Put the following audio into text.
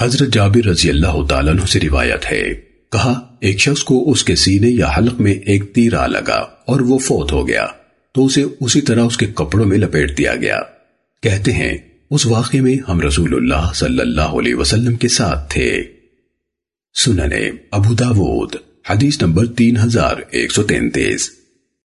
حضرت جابر رضی اللہ تعالیٰ عنہ سے روایت ہے۔ کہا، ایک شخص کو اس کے سینے یا حلق میں ایک تیرا لگا اور وہ فوت ہو گیا۔ تو اسے اسی طرح اس کے کپڑوں میں لپیٹ دیا گیا۔ کہتے ہیں، اس واقعے میں ہم رسول اللہ صلی اللہ علیہ وسلم کے ساتھ تھے۔ سننے، ابو داود، حدیث نمبر تین ہزار ایک سو تینتیس۔